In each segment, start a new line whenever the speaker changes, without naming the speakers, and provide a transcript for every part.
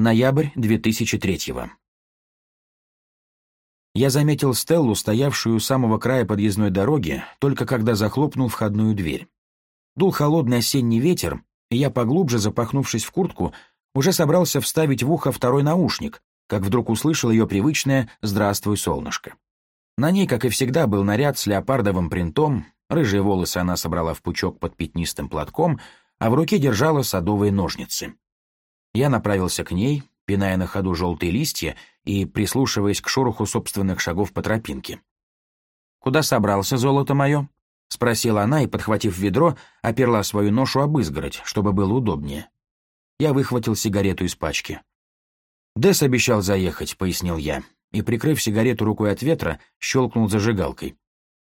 Ноябрь 2003-го. Я заметил Стеллу, стоявшую у самого края подъездной дороги, только когда захлопнул входную дверь. Дул холодный осенний ветер, и я, поглубже запахнувшись в куртку, уже собрался вставить в ухо второй наушник, как вдруг услышал ее привычное «Здравствуй, солнышко». На ней, как и всегда, был наряд с леопардовым принтом, рыжие волосы она собрала в пучок под пятнистым платком, а в руке держала садовые ножницы. Я направился к ней, пиная на ходу желтые листья и прислушиваясь к шороху собственных шагов по тропинке. «Куда собрался золото мое?» — спросила она и, подхватив ведро, оперла свою ношу об изгородь, чтобы было удобнее. Я выхватил сигарету из пачки. «Десс обещал заехать», — пояснил я, и, прикрыв сигарету рукой от ветра, щелкнул зажигалкой.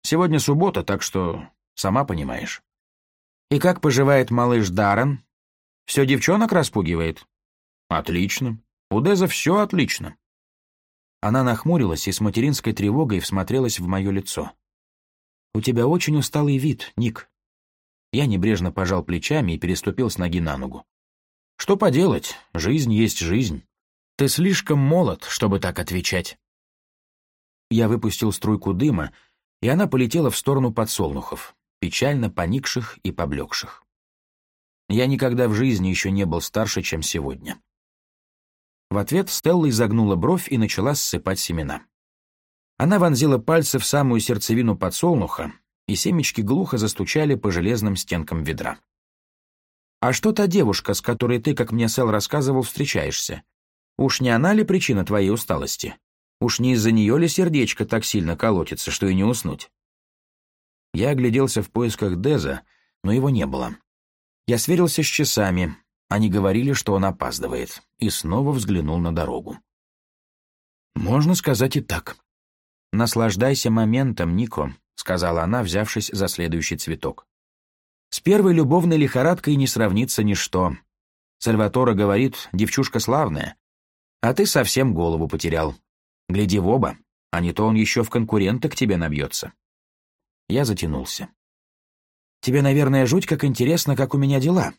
«Сегодня суббота, так что сама понимаешь». «И как поживает малыш Даррен? Все девчонок распугивает?» Отлично. У Деза все отлично. Она нахмурилась и с материнской тревогой всмотрелась в мое лицо. «У тебя очень усталый вид, Ник». Я небрежно пожал плечами и переступил с ноги на ногу. «Что поделать? Жизнь есть жизнь. Ты слишком молод, чтобы так отвечать». Я выпустил струйку дыма, и она полетела в сторону подсолнухов, печально поникших и поблекших. Я никогда в жизни еще не был старше, чем сегодня. В ответ Стелла изогнула бровь и начала ссыпать семена. Она вонзила пальцы в самую сердцевину подсолнуха, и семечки глухо застучали по железным стенкам ведра. «А что та девушка, с которой ты, как мне Сэл рассказывал, встречаешься? Уж не она ли причина твоей усталости? Уж не из-за нее ли сердечко так сильно колотится, что и не уснуть?» Я огляделся в поисках Деза, но его не было. Я сверился с часами, они говорили, что он опаздывает, и снова взглянул на дорогу. «Можно сказать и так». «Наслаждайся моментом, Нико», — сказала она, взявшись за следующий цветок. «С первой любовной лихорадкой не сравнится ничто. Сальватора говорит, девчушка славная, а ты совсем голову потерял. Гляди в оба, а не то он еще в конкурента к тебе набьется». Я затянулся. «Тебе, наверное, жуть как интересно, как у меня дела»,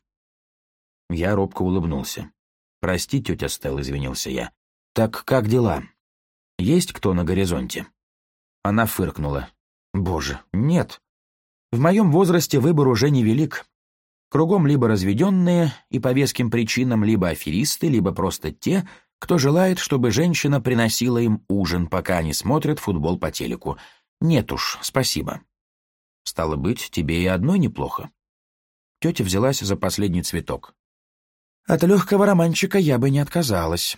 я робко улыбнулся. «Прости, тетя Стелл», — извинился я. «Так как дела? Есть кто на горизонте?» Она фыркнула. «Боже, нет. В моем возрасте выбор уже невелик. Кругом либо разведенные, и по веским причинам либо аферисты, либо просто те, кто желает, чтобы женщина приносила им ужин, пока они смотрят футбол по телеку. Нет уж, спасибо. Стало быть, тебе и одной неплохо. Тетя взялась за последний цветок. От легкого романчика я бы не отказалась.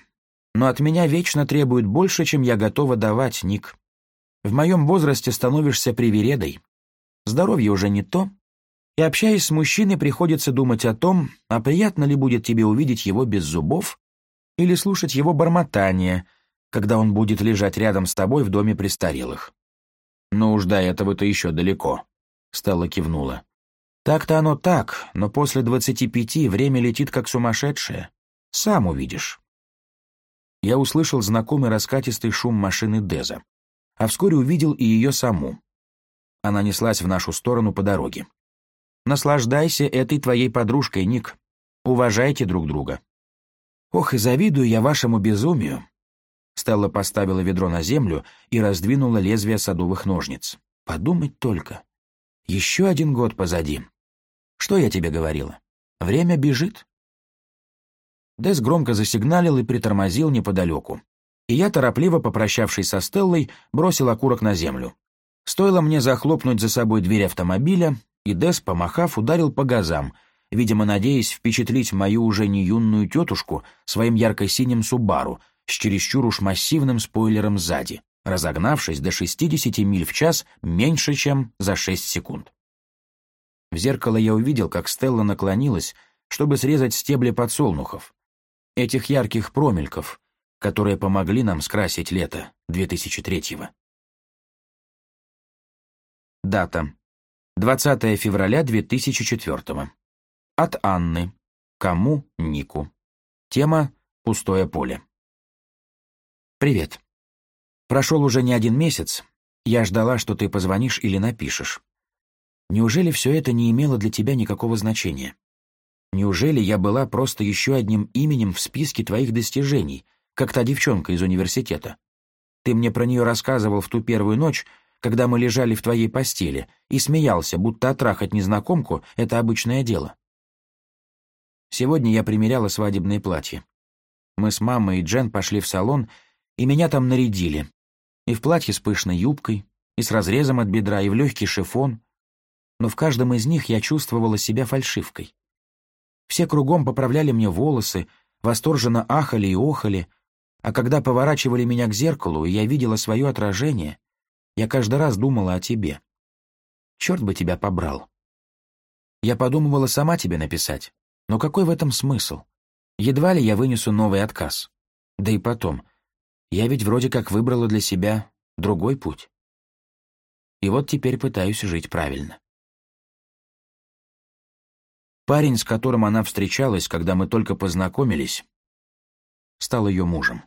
Но от меня вечно требуют больше, чем я готова давать, Ник. В моем возрасте становишься привередой. Здоровье уже не то. И общаясь с мужчиной, приходится думать о том, а приятно ли будет тебе увидеть его без зубов или слушать его бормотание, когда он будет лежать рядом с тобой в доме престарелых. «Ну уж до этого-то еще далеко», — Стала кивнула. Так-то оно так, но после 25 время летит как сумасшедшее. Сам увидишь. Я услышал знакомый раскатистый шум машины Деза, а вскоре увидел и ее саму. Она неслась в нашу сторону по дороге. Наслаждайся этой твоей подружкой, Ник. Уважайте друг друга. Ох, и завидую я вашему безумию. Стелла поставила ведро на землю и раздвинула лезвие садовых ножниц. Подумать только. Еще один год позади. Что я тебе говорила? Время бежит». Дес громко засигналил и притормозил неподалеку. И я, торопливо попрощавшись со Стеллой, бросил окурок на землю. Стоило мне захлопнуть за собой дверь автомобиля, и Дес, помахав, ударил по газам, видимо, надеясь впечатлить мою уже не юную тетушку своим ярко-синим «Субару» с чересчур уж массивным спойлером сзади, разогнавшись до 60 миль в час меньше, чем за 6 секунд. В зеркало я увидел, как Стелла наклонилась, чтобы срезать стебли подсолнухов. Этих ярких промельков, которые помогли нам скрасить лето 2003-го. Дата. 20 февраля 2004-го. От Анны. Кому Нику. Тема «Пустое поле». Привет. Прошел уже не один месяц. Я ждала, что ты позвонишь или напишешь. Неужели все это не имело для тебя никакого значения? Неужели я была просто еще одним именем в списке твоих достижений, как та девчонка из университета? Ты мне про нее рассказывал в ту первую ночь, когда мы лежали в твоей постели, и смеялся, будто отрахать незнакомку — это обычное дело. Сегодня я примеряла свадебное платье. Мы с мамой и Джен пошли в салон, и меня там нарядили. И в платье с пышной юбкой, и с разрезом от бедра, и в легкий шифон, но в каждом из них я чувствовала себя фальшивкой. Все кругом поправляли мне волосы, восторженно ахали и охали, а когда поворачивали меня к зеркалу, и я видела свое отражение, я каждый раз думала о тебе. Черт бы тебя побрал. Я подумывала сама тебе написать, но какой в этом смысл? Едва ли я вынесу новый отказ. Да и потом, я ведь вроде как выбрала для себя другой путь. И вот теперь пытаюсь жить правильно. Парень, с которым она встречалась, когда мы только познакомились, стал ее мужем.